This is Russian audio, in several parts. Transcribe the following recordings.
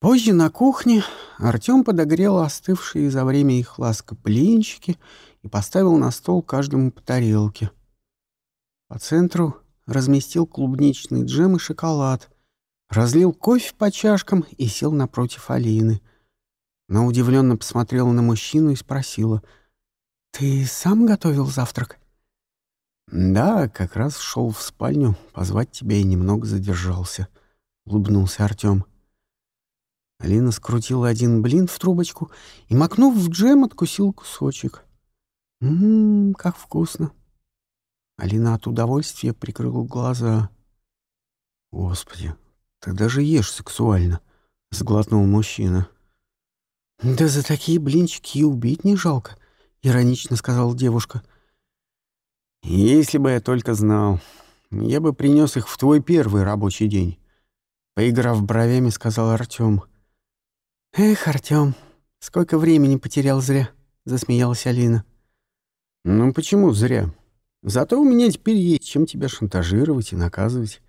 Позже на кухне Артем подогрел остывшие за время их ласка блинчики и поставил на стол каждому по тарелке. По центру разместил клубничный джем и шоколад, разлил кофе по чашкам и сел напротив Алины. Она удивленно посмотрела на мужчину и спросила, «Ты сам готовил завтрак?» «Да, как раз шел в спальню позвать тебя и немного задержался», — улыбнулся Артем. Алина скрутила один блин в трубочку и, макнув в джем, откусил кусочек. «Ммм, как вкусно!» Алина от удовольствия прикрыла глаза. «Господи, ты даже ешь сексуально!» — сглотнул мужчина. «Да за такие блинчики и убить не жалко», — иронично сказала девушка. «Если бы я только знал, я бы принес их в твой первый рабочий день», — поиграв бровями, сказал Артем. «Эх, Артём, сколько времени потерял зря», — засмеялась Алина. «Ну почему зря? Зато у меня теперь есть чем тебя шантажировать и наказывать.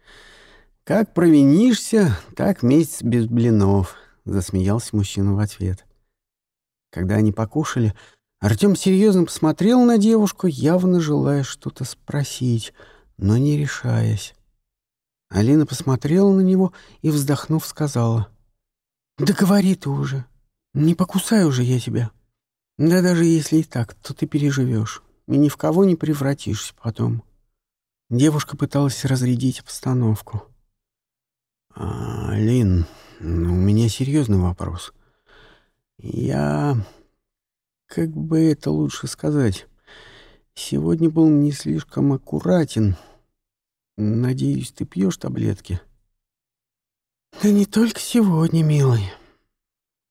Как провинишься, так месяц без блинов», — засмеялся мужчина в ответ. Когда они покушали, Артём серьезно посмотрел на девушку, явно желая что-то спросить, но не решаясь. Алина посмотрела на него и, вздохнув, сказала — «Да говори ты уже. Не покусай уже я тебя. Да даже если и так, то ты переживешь и ни в кого не превратишься потом». Девушка пыталась разрядить обстановку. А, «Лин, ну, у меня серьезный вопрос. Я... Как бы это лучше сказать? Сегодня был не слишком аккуратен. Надеюсь, ты пьешь таблетки?» «Да не только сегодня, милый.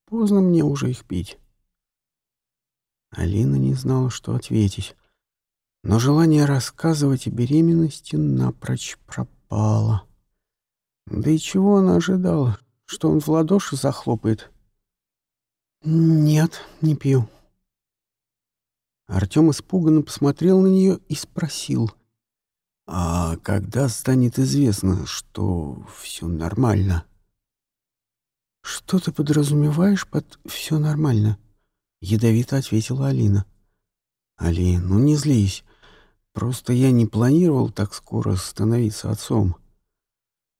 Поздно мне уже их пить». Алина не знала, что ответить, но желание рассказывать о беременности напрочь пропало. Да и чего она ожидала? Что он в ладоши захлопает? «Нет, не пью». Артем испуганно посмотрел на нее и спросил. «А когда станет известно, что все нормально?» «Что ты подразумеваешь под «все нормально»?» — ядовито ответила Алина. «Алин, ну не злись. Просто я не планировал так скоро становиться отцом.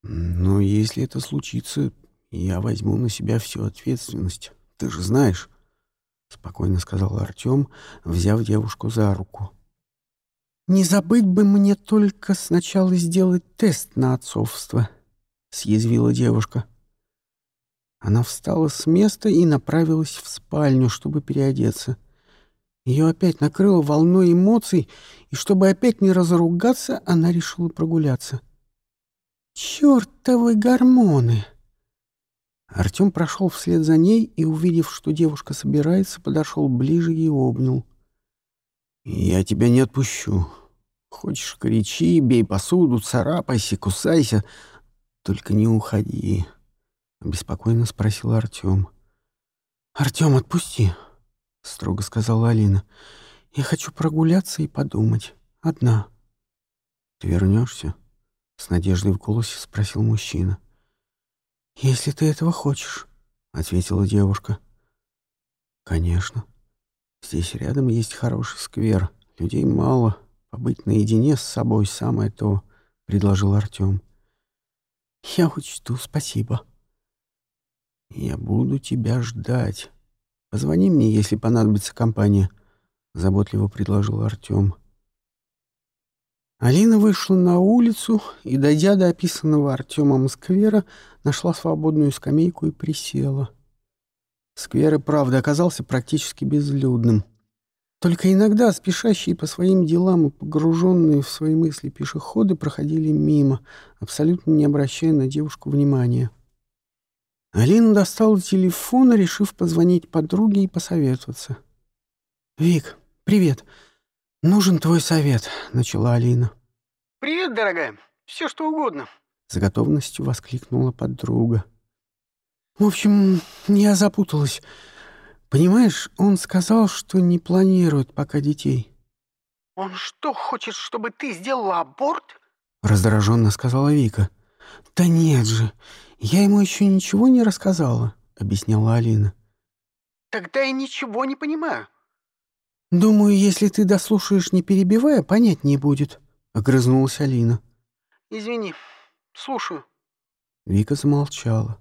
Но если это случится, я возьму на себя всю ответственность. Ты же знаешь», — спокойно сказал Артем, взяв девушку за руку. «Не забыть бы мне только сначала сделать тест на отцовство», — съязвила девушка. Она встала с места и направилась в спальню, чтобы переодеться. Ее опять накрыло волной эмоций, и чтобы опять не разругаться, она решила прогуляться. «Чёртовы гормоны!» Артем прошел вслед за ней и, увидев, что девушка собирается, подошел ближе и обнял. «Я тебя не отпущу. Хочешь, кричи, бей посуду, царапайся, кусайся, только не уходи». — беспокойно спросил Артем. «Артем, отпусти!» — строго сказала Алина. «Я хочу прогуляться и подумать. Одна». «Ты вернешься?» — с надеждой в голосе спросил мужчина. «Если ты этого хочешь», — ответила девушка. «Конечно. Здесь рядом есть хороший сквер. Людей мало. Побыть наедине с собой самое то», — предложил Артем. «Я учту, спасибо», «Я буду тебя ждать. Позвони мне, если понадобится компания», — заботливо предложил Артем. Алина вышла на улицу и, дойдя до описанного Артемом сквера, нашла свободную скамейку и присела. Сквер и правда оказался практически безлюдным. Только иногда спешащие по своим делам и погруженные в свои мысли пешеходы проходили мимо, абсолютно не обращая на девушку внимания. Алина достала телефон, решив позвонить подруге и посоветоваться. «Вик, привет. Нужен твой совет», — начала Алина. «Привет, дорогая. Все что угодно», — с готовностью воскликнула подруга. «В общем, я запуталась. Понимаешь, он сказал, что не планирует пока детей». «Он что, хочет, чтобы ты сделала аборт?» — раздраженно сказала Вика. «Да нет же, я ему еще ничего не рассказала. объясняла Алина. Тогда я ничего не понимаю. «Думаю, если ты дослушаешь, не перебивая, понять не будет», — огрызнулась Алина. Извини, слушаю. Вика замолчала.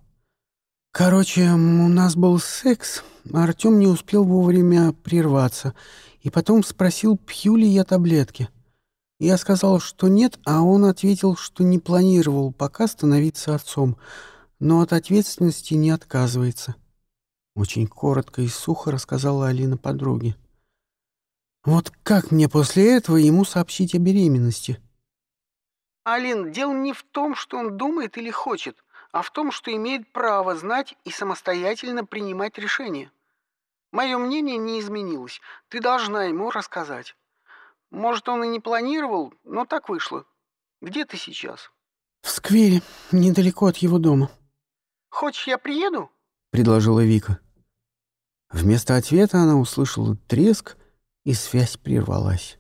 «Короче, у нас был секс, а Артем не успел вовремя прерваться, и потом спросил, пью ли я таблетки. Я сказал, что нет, а он ответил, что не планировал пока становиться отцом, но от ответственности не отказывается». Очень коротко и сухо рассказала Алина подруге. «Вот как мне после этого ему сообщить о беременности?» Алин, дело не в том, что он думает или хочет, а в том, что имеет право знать и самостоятельно принимать решения. Мое мнение не изменилось. Ты должна ему рассказать. Может, он и не планировал, но так вышло. Где ты сейчас? В сквере, недалеко от его дома. Хочешь, я приеду? предложила Вика. Вместо ответа она услышала треск, и связь прервалась.